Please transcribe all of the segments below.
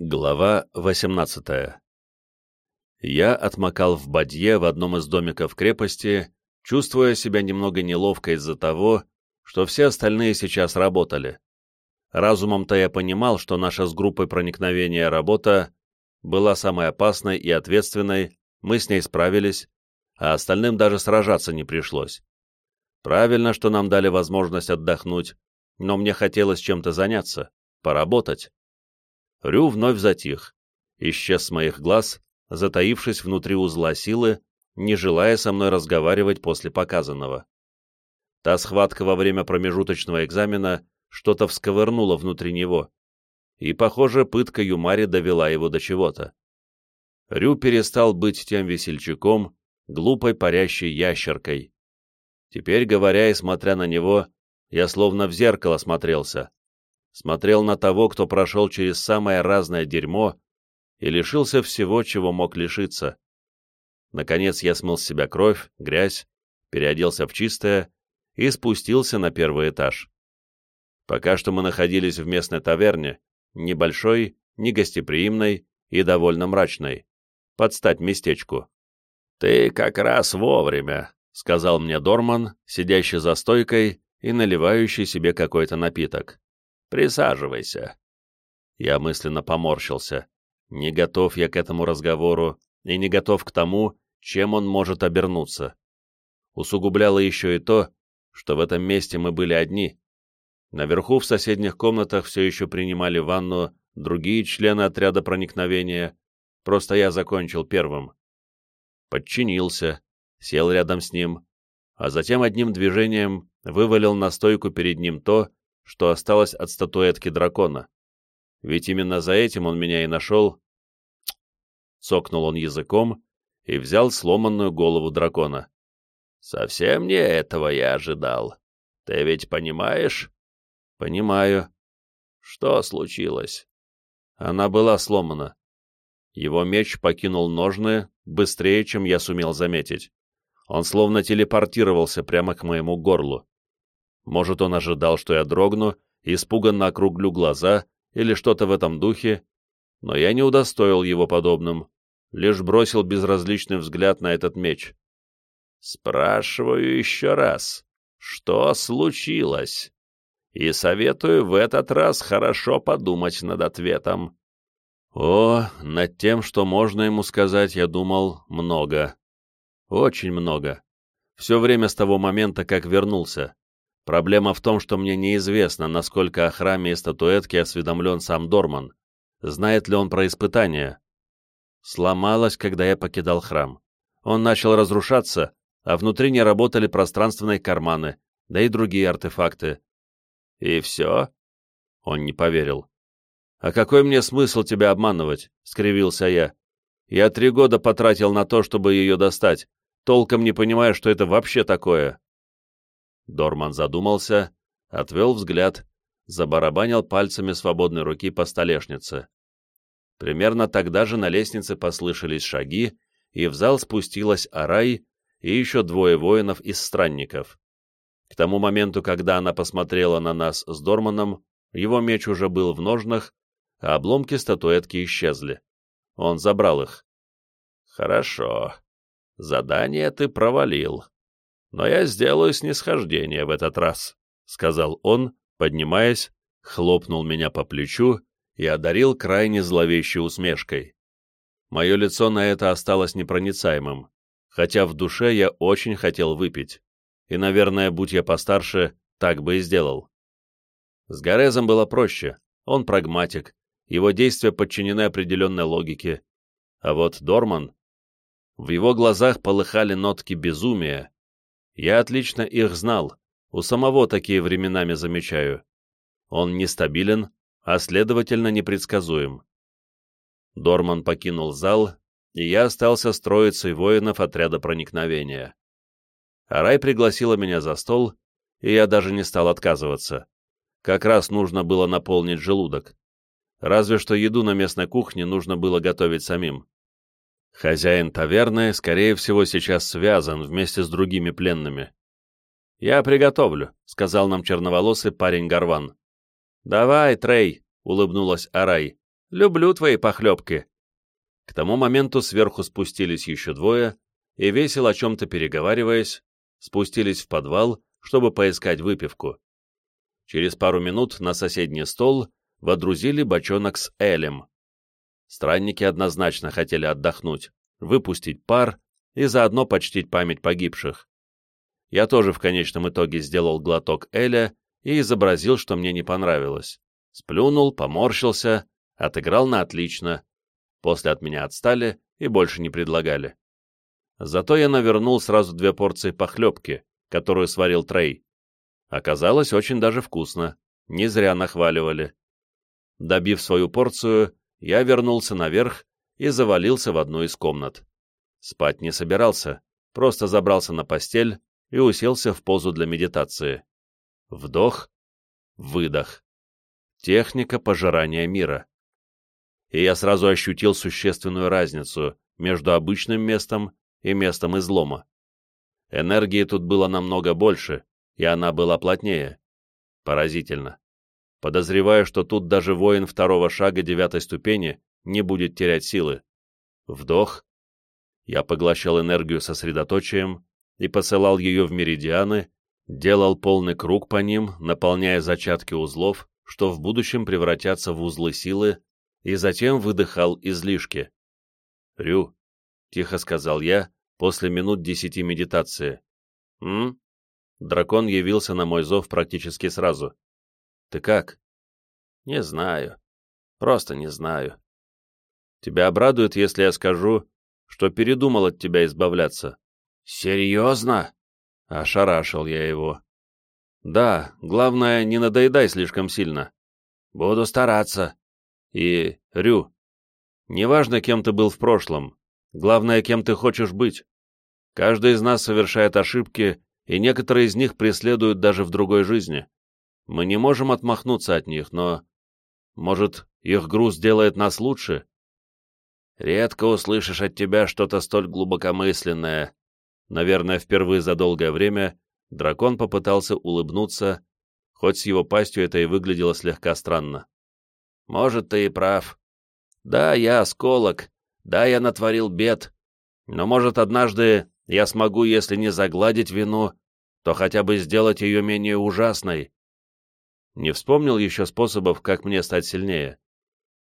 Глава 18 Я отмокал в бадье в одном из домиков крепости, чувствуя себя немного неловко из-за того, что все остальные сейчас работали. Разумом-то я понимал, что наша с группой проникновения работа была самой опасной и ответственной, мы с ней справились, а остальным даже сражаться не пришлось. Правильно, что нам дали возможность отдохнуть, но мне хотелось чем-то заняться, поработать. Рю вновь затих, исчез с моих глаз, затаившись внутри узла силы, не желая со мной разговаривать после показанного. Та схватка во время промежуточного экзамена что-то всковырнула внутри него, и, похоже, пытка Юмари довела его до чего-то. Рю перестал быть тем весельчаком, глупой парящей ящеркой. Теперь, говоря и смотря на него, я словно в зеркало смотрелся, смотрел на того, кто прошел через самое разное дерьмо и лишился всего, чего мог лишиться. Наконец я смыл с себя кровь, грязь, переоделся в чистое и спустился на первый этаж. Пока что мы находились в местной таверне, небольшой, негостеприимной и довольно мрачной, под стать местечку. «Ты как раз вовремя», — сказал мне Дорман, сидящий за стойкой и наливающий себе какой-то напиток. Присаживайся». Я мысленно поморщился. Не готов я к этому разговору и не готов к тому, чем он может обернуться. Усугубляло еще и то, что в этом месте мы были одни. Наверху в соседних комнатах все еще принимали ванну другие члены отряда проникновения, просто я закончил первым. Подчинился, сел рядом с ним, а затем одним движением вывалил на стойку перед ним то, что осталось от статуэтки дракона. Ведь именно за этим он меня и нашел. Цокнул он языком и взял сломанную голову дракона. «Совсем не этого я ожидал. Ты ведь понимаешь?» «Понимаю». «Что случилось?» Она была сломана. Его меч покинул ножны быстрее, чем я сумел заметить. Он словно телепортировался прямо к моему горлу. Может, он ожидал, что я дрогну, испуганно округлю глаза или что-то в этом духе, но я не удостоил его подобным, лишь бросил безразличный взгляд на этот меч. «Спрашиваю еще раз, что случилось?» И советую в этот раз хорошо подумать над ответом. О, над тем, что можно ему сказать, я думал много. Очень много. Все время с того момента, как вернулся. Проблема в том, что мне неизвестно, насколько о храме и статуэтке осведомлен сам Дорман. Знает ли он про испытания? Сломалось, когда я покидал храм. Он начал разрушаться, а внутри не работали пространственные карманы, да и другие артефакты. И все? Он не поверил. «А какой мне смысл тебя обманывать?» — скривился я. «Я три года потратил на то, чтобы ее достать, толком не понимая, что это вообще такое». Дорман задумался, отвел взгляд, забарабанил пальцами свободной руки по столешнице. Примерно тогда же на лестнице послышались шаги, и в зал спустилась Арай и еще двое воинов из странников. К тому моменту, когда она посмотрела на нас с Дорманом, его меч уже был в ножнах, а обломки статуэтки исчезли. Он забрал их. «Хорошо. Задание ты провалил но я сделаю снисхождение в этот раз», — сказал он, поднимаясь, хлопнул меня по плечу и одарил крайне зловещей усмешкой. Мое лицо на это осталось непроницаемым, хотя в душе я очень хотел выпить, и, наверное, будь я постарше, так бы и сделал. С Горезом было проще, он прагматик, его действия подчинены определенной логике, а вот Дорман... В его глазах полыхали нотки безумия, я отлично их знал, у самого такие временами замечаю. Он нестабилен, а следовательно непредсказуем. Дорман покинул зал, и я остался с троицей воинов отряда проникновения. Арай пригласила меня за стол, и я даже не стал отказываться. Как раз нужно было наполнить желудок. Разве что еду на местной кухне нужно было готовить самим. Хозяин таверны, скорее всего, сейчас связан вместе с другими пленными. «Я приготовлю», — сказал нам черноволосый парень Гарван. «Давай, Трей», — улыбнулась Арай. Люблю твои похлебки». К тому моменту сверху спустились еще двое, и, весело о чем-то переговариваясь, спустились в подвал, чтобы поискать выпивку. Через пару минут на соседний стол водрузили бочонок с элем. Странники однозначно хотели отдохнуть, выпустить пар и заодно почтить память погибших. Я тоже в конечном итоге сделал глоток эля и изобразил, что мне не понравилось. Сплюнул, поморщился, отыграл на отлично. После от меня отстали и больше не предлагали. Зато я навернул сразу две порции похлебки, которую сварил Трей. Оказалось очень даже вкусно, не зря нахваливали. Добив свою порцию, я вернулся наверх и завалился в одну из комнат. Спать не собирался, просто забрался на постель и уселся в позу для медитации. Вдох, выдох. Техника пожирания мира. И я сразу ощутил существенную разницу между обычным местом и местом излома. Энергии тут было намного больше, и она была плотнее. Поразительно. Подозреваю, что тут даже воин второго шага девятой ступени не будет терять силы. Вдох. Я поглощал энергию сосредоточием и посылал ее в меридианы, делал полный круг по ним, наполняя зачатки узлов, что в будущем превратятся в узлы силы, и затем выдыхал излишки. «Рю», — тихо сказал я, после минут десяти медитации. «М?» Дракон явился на мой зов практически сразу. «Ты как?» «Не знаю. Просто не знаю. Тебя обрадует, если я скажу, что передумал от тебя избавляться». «Серьезно?» — ошарашил я его. «Да, главное, не надоедай слишком сильно. Буду стараться. И, Рю, неважно, кем ты был в прошлом, главное, кем ты хочешь быть. Каждый из нас совершает ошибки, и некоторые из них преследуют даже в другой жизни. Мы не можем отмахнуться от них, но... Может, их груз делает нас лучше? Редко услышишь от тебя что-то столь глубокомысленное. Наверное, впервые за долгое время дракон попытался улыбнуться, хоть с его пастью это и выглядело слегка странно. Может, ты и прав. Да, я осколок, да, я натворил бед, но, может, однажды я смогу, если не загладить вину, то хотя бы сделать ее менее ужасной. Не вспомнил еще способов, как мне стать сильнее.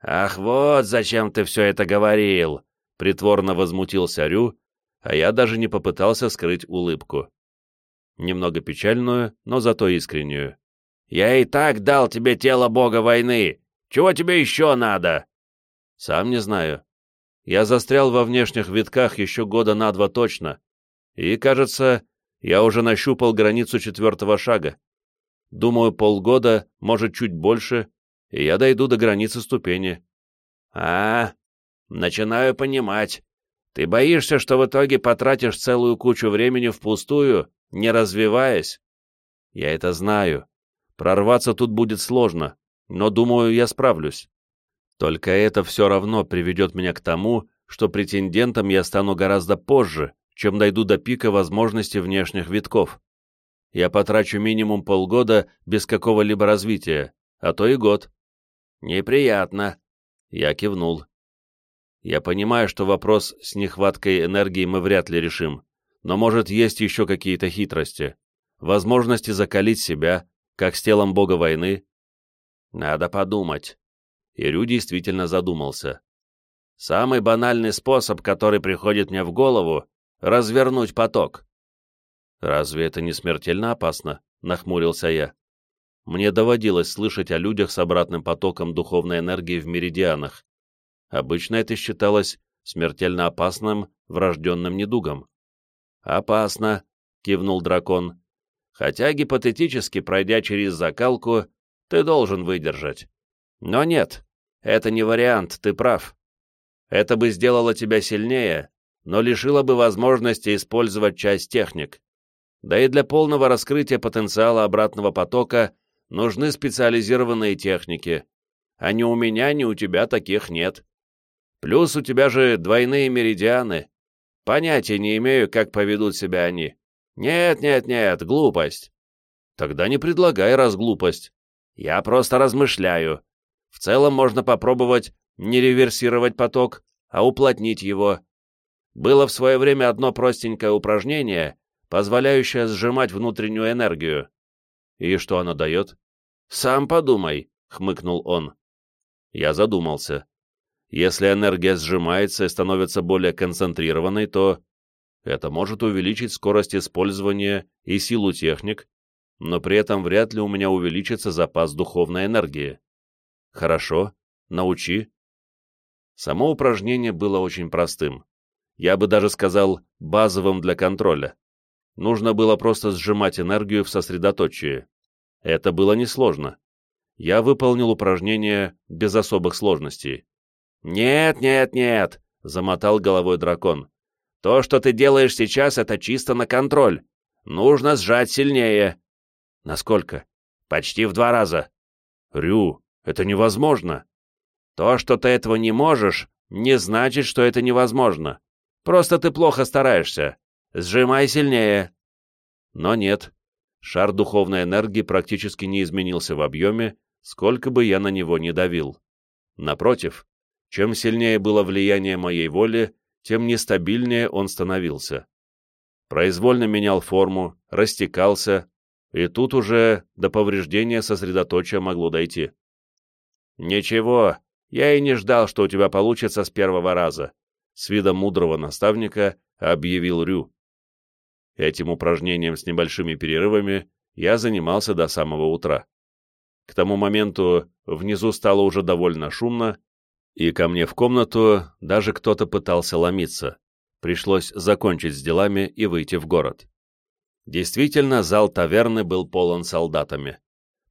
«Ах, вот зачем ты все это говорил!» — притворно возмутился Рю, а я даже не попытался скрыть улыбку. Немного печальную, но зато искреннюю. «Я и так дал тебе тело бога войны! Чего тебе еще надо?» «Сам не знаю. Я застрял во внешних витках еще года на два точно, и, кажется, я уже нащупал границу четвертого шага. Думаю, полгода, может, чуть больше, и я дойду до границы ступени. А, начинаю понимать. Ты боишься, что в итоге потратишь целую кучу времени впустую, не развиваясь? Я это знаю. Прорваться тут будет сложно, но, думаю, я справлюсь. Только это все равно приведет меня к тому, что претендентом я стану гораздо позже, чем дойду до пика возможностей внешних витков. Я потрачу минимум полгода без какого-либо развития, а то и год. Неприятно. Я кивнул. Я понимаю, что вопрос с нехваткой энергии мы вряд ли решим, но может есть еще какие-то хитрости, возможности закалить себя, как с телом бога войны. Надо подумать. Ирю действительно задумался. Самый банальный способ, который приходит мне в голову — развернуть поток. «Разве это не смертельно опасно?» — нахмурился я. Мне доводилось слышать о людях с обратным потоком духовной энергии в меридианах. Обычно это считалось смертельно опасным врожденным недугом. «Опасно», — кивнул дракон. «Хотя гипотетически, пройдя через закалку, ты должен выдержать. Но нет, это не вариант, ты прав. Это бы сделало тебя сильнее, но лишило бы возможности использовать часть техник. Да и для полного раскрытия потенциала обратного потока нужны специализированные техники, а ни у меня, ни у тебя таких нет. Плюс у тебя же двойные меридианы. Понятия не имею, как поведут себя они. Нет, нет, нет, глупость. Тогда не предлагай раз глупость. Я просто размышляю. В целом можно попробовать Не реверсировать поток, а уплотнить его. Было в свое время одно простенькое упражнение, позволяющее сжимать внутреннюю энергию. И что оно дает? «Сам подумай», — хмыкнул он. Я задумался. Если энергия сжимается и становится более концентрированной, то это может увеличить скорость использования и силу техник, но при этом вряд ли у меня увеличится запас духовной энергии. Хорошо, научи. Само упражнение было очень простым. Я бы даже сказал, базовым для контроля. Нужно было просто сжимать энергию в сосредоточии. Это было несложно. Я выполнил упражнение без особых сложностей. «Нет, нет, нет!» — замотал головой дракон. «То, что ты делаешь сейчас, это чисто на контроль. Нужно сжать сильнее». «Насколько?» «Почти в два раза». «Рю, это невозможно». «То, что ты этого не можешь, не значит, что это невозможно. Просто ты плохо стараешься. Сжимай сильнее». Но нет. Шар духовной энергии практически не изменился в объеме, сколько бы я на него ни давил. Напротив, чем сильнее было влияние моей воли, тем нестабильнее он становился. Произвольно менял форму, растекался, и тут уже до повреждения сосредоточия могло дойти. «Ничего, я и не ждал, что у тебя получится с первого раза», с видом мудрого наставника объявил Рю. Этим упражнением с небольшими перерывами я занимался до самого утра. К тому моменту внизу стало уже довольно шумно, и ко мне в комнату даже кто-то пытался ломиться. Пришлось закончить с делами и выйти в город. Действительно, зал таверны был полон солдатами.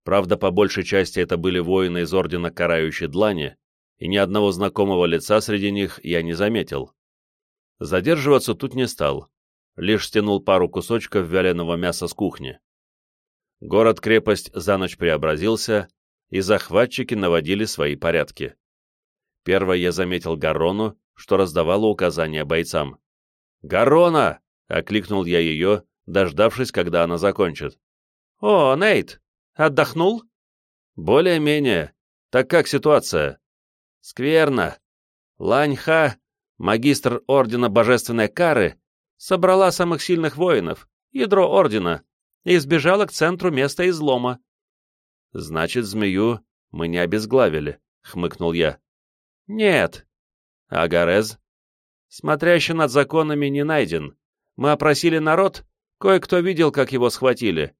Правда, по большей части это были воины из Ордена Карающей Длани, и ни одного знакомого лица среди них я не заметил. Задерживаться тут не стал, лишь стянул пару кусочков вяленого мяса с кухни. Город-крепость за ночь преобразился, и захватчики наводили свои порядки. Первой я заметил Гарону, что раздавала указания бойцам. «Гарона!» — окликнул я ее, дождавшись, когда она закончит. «О, Нейт, отдохнул?» «Более-менее. Так как ситуация?» «Скверно. Ланьха, магистр Ордена Божественной Кары, собрала самых сильных воинов, ядро Ордена, и сбежала к центру места излома». «Значит, змею мы не обезглавили», — хмыкнул я. Нет. А Гарез? Смотрящий над законами не найден. Мы опросили народ, кое-кто видел, как его схватили.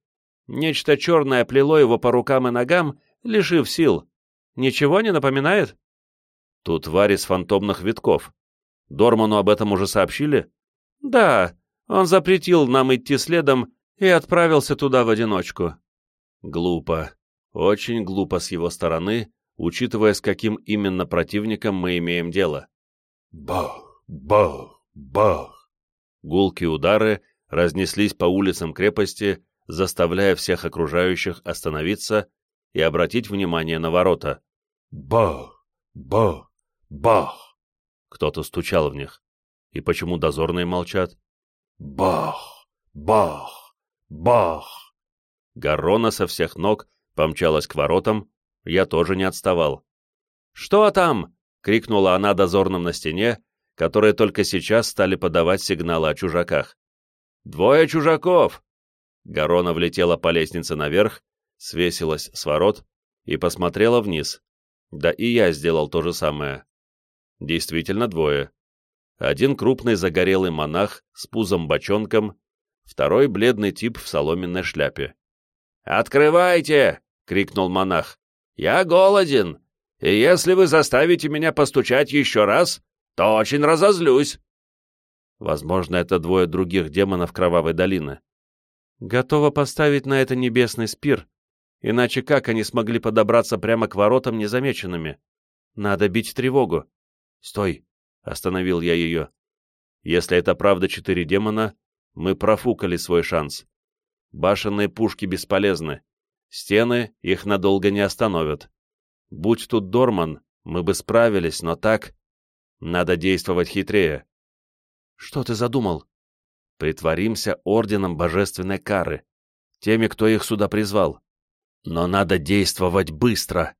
Нечто черное плело его по рукам и ногам, лишив сил. Ничего не напоминает? Тут тварь из фантомных витков. Дорману об этом уже сообщили? Да, он запретил нам идти следом и отправился туда в одиночку. Глупо. Очень глупо с его стороны учитывая, с каким именно противником мы имеем дело. Бах, бах, бах. Гулкие удары разнеслись по улицам крепости, заставляя всех окружающих остановиться и обратить внимание на ворота. Бах, бах, бах. Кто-то стучал в них. И почему дозорные молчат? Бах, бах, бах. Гаррона со всех ног помчалась к воротам, я тоже не отставал. «Что там?» — крикнула она дозорным на стене, которые только сейчас стали подавать сигналы о чужаках. «Двое чужаков!» Гарона влетела по лестнице наверх, свесилась с ворот и посмотрела вниз. Да и я сделал то же самое. Действительно двое. Один крупный загорелый монах с пузом-бочонком, второй бледный тип в соломенной шляпе. «Открывайте!» — крикнул монах. Я голоден, и если вы заставите меня постучать еще раз, то очень разозлюсь. Возможно, это двое других демонов Кровавой долины. Готова поставить на это небесный спир, иначе как они смогли подобраться прямо к воротам незамеченными? Надо бить тревогу. Стой, остановил я ее. Если это правда четыре демона, мы профукали свой шанс. Башенные пушки бесполезны. Стены их надолго не остановят. Будь тут Дорман, мы бы справились, но так... Надо действовать хитрее. Что ты задумал? Притворимся орденом божественной кары, теми, кто их сюда призвал. Но надо действовать быстро.